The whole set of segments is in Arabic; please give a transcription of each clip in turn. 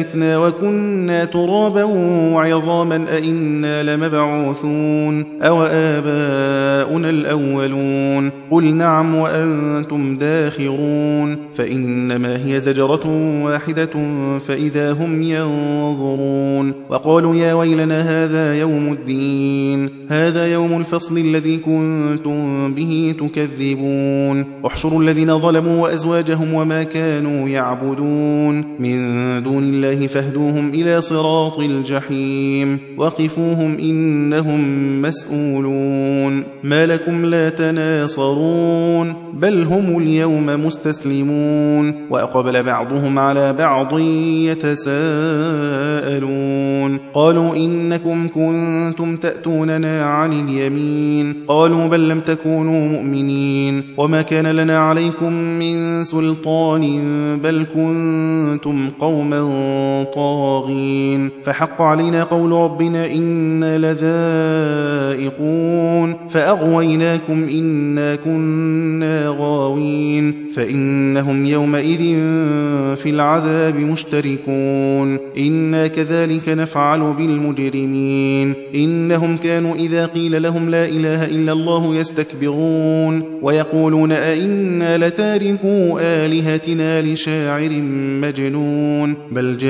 متنا وكنا ترابا وعظاما أئنا لمبعوثون. أو آباؤنا الأولون. قل نعم وأنتم داخرون. فإنما هي زجرة واحدة فإذا هم ينظرون. وقالوا يا ويلنا هذا يوم الدين. هذا يوم الفصل الذي كنتم به تكذبون. احشروا الذين ظلموا وأزواجهم وما كانوا يعبدون. من دون الله الله فاهدوهم إلى صراط الجحيم. وقفوهم إنهم مسؤولون. ما لكم لا تناصرون. بل هم اليوم مستسلمون. وأقبل بعضهم على بعض يتساءلون. قالوا إنكم كنتم تأتوننا عن اليمين. قالوا بل لم تكونوا مؤمنين. وما كان لنا عليكم من سلطان. بل كنتم قوما طاغين. فحق علينا قول ربنا إنا لذائقون. فأغويناكم إنا كنا غاوين. فإنهم يومئذ في العذاب مشتركون. إنا كذلك نفعل بالمجرمين. إنهم كانوا إذا قيل لهم لا إله إلا الله يستكبرون. ويقولون أئنا لتاركوا آلهتنا لشاعر مجنون. بل جاء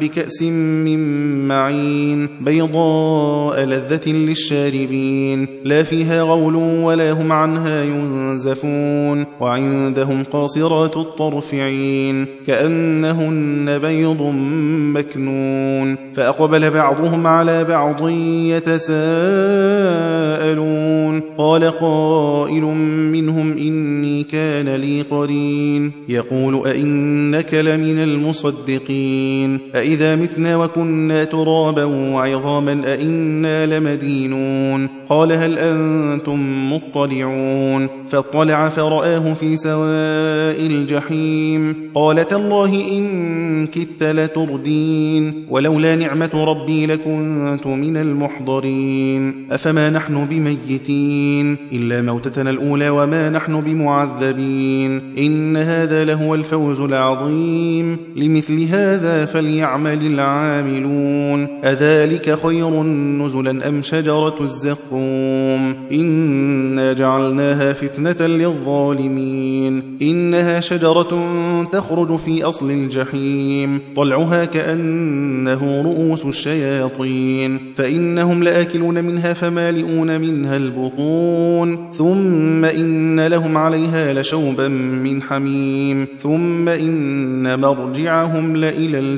بكأس من معين بيضاء لذة للشاربين لا فيها غول ولا هم عنها ينزفون وعندهم قاصرات الطرفعين كأنهن بيض مكنون فأقبل بعضهم على بعض يتساءلون قال قائل منهم إني كان لي قرين يقول أئنك لمن المصدقين أئذا متنا وكنا ترابا وعظاما أئنا لمدينون قال هل أنتم مطلعون فاطلع فرآه في سواء الجحيم قال تالله إن كدت لتردين ولولا نعمة ربي لكنت من المحضرين أفما نحن بميتين إلا موتتنا الأولى وما نحن بمعذبين إن هذا لهو الفوز العظيم لمثل هذا فليعمل العاملون. أذلك خير نزلا أم شجرة الزقوم؟ إنا جعلناها فتنة للظالمين. إنها شجرة تخرج في أصل الجحيم. طلعها كأنه رؤوس الشياطين. فإنهم لآكلون منها فمالئون منها البطون. ثم إن لهم عليها لشوبا من حميم. ثم إن مرجعهم لإلى الجحيم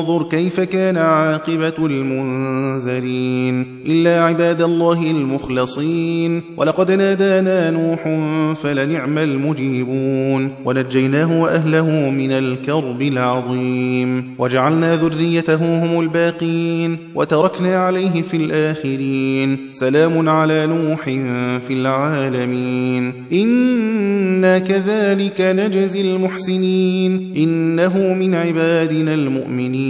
فانظر كيف كان عاقبة المنذرين. إلا عباد الله المخلصين. ولقد نادانا نوح فلنعم المجيبون. ونجيناه وأهله من الكرب العظيم. وجعلنا ذريته هم الباقين. وتركنا عليه في الآخرين. سلام على نوح في العالمين. إنا كذلك نجزي المحسنين. إنه من عبادنا المؤمنين.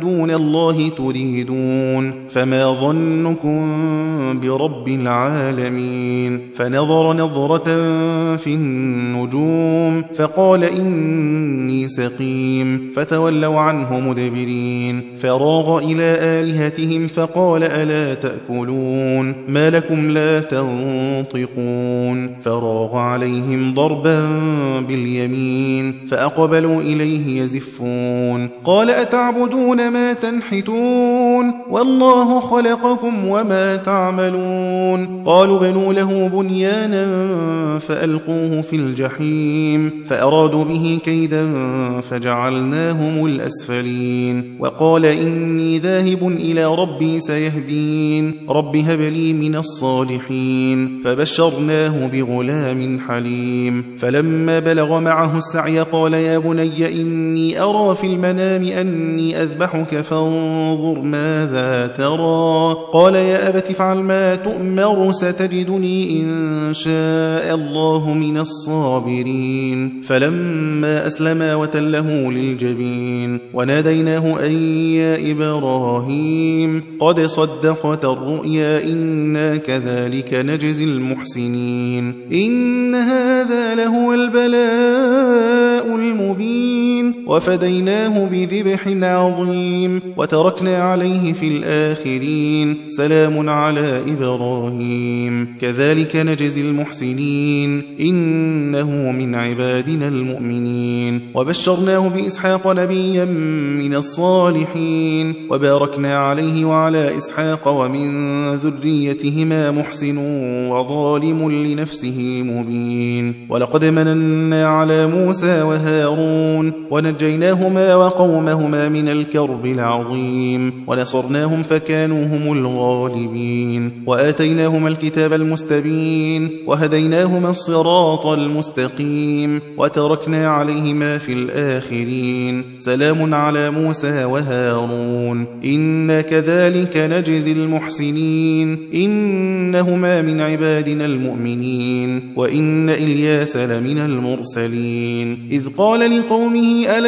دون الله تريدون. فما ظنكم برب العالمين. فنظر نظرة في النجوم فقال إني سقيم. فتولوا عنه مدبرين. فراغ إلى آلهتهم فقال ألا تأكلون؟ ما لكم لا تنطقون. فراغ عليهم ضربا باليمين فأقبلوا إليه يزفون. قال أتعبدون ما تنحتون والله خلقكم وما تعملون. قالوا بنوا له بنيانا فألقوه في الجحيم فأرادوا به كيدا فجعلناهم الأسفلين. وقال إني ذاهب إلى ربي سيهدين رب هب لي من الصالحين. فبشرناه بغلام حليم. فلما بلغ معه السعي قال يا بني إني أرى في المنام أني أذبحك فانظر ماذا ترى. قال يا أبت فعل ما تؤمر ستجدني إن شاء الله من الصابرين. فلما أسلما وتله للجبين وناديناه أن يا إبراهيم قد صدقت الرؤيا إنا كذلك نجزي المحسنين. إن هذا لهو البلاء وفديناه بذبح عظيم وتركنا عليه في الآخرين سلام على إبراهيم. كذلك نجزي المحسنين. إنه من عبادنا المؤمنين. وبشرناه بإسحاق نبيا من الصالحين. وباركنا عليه وعلى إسحاق ومن ذريتهما محسن وظالم لنفسه مبين. ولقد مننا على موسى وهارون ونجيناهما وقومهما من الكرب العظيم ونصرناهم فكانوا هم الغالبين وآتيناهما الكتاب المستبين وهديناهما الصراط المستقيم وتركنا عليهما في الآخرين سلام على موسى وهارون إنا كذلك نجزي المحسنين إنهما من عبادنا المؤمنين وإن إلياس لمن المرسلين إذ قال لقومه ألا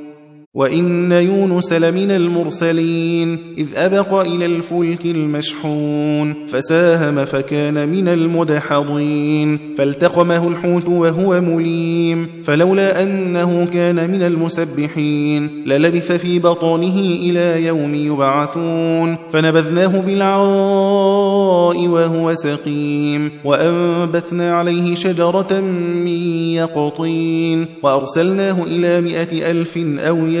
وإن يونس لمن المرسلين إذ أبق إلى الفلك المشحون فساهم فكان من المدحضين فالتقمه الحوت وهو مليم فلولا أنه كان من المسبحين للبث في بطنه إلى يوم يبعثون فنبذناه بالعراء وهو سقيم وأنبتنا عليه شجرة من يقطين وأرسلناه إلى مئة ألف أو يزيد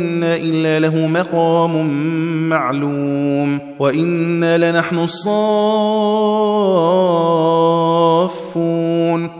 منا إلا له مقام معلوم وإنا لنحن الصافون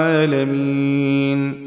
العالمين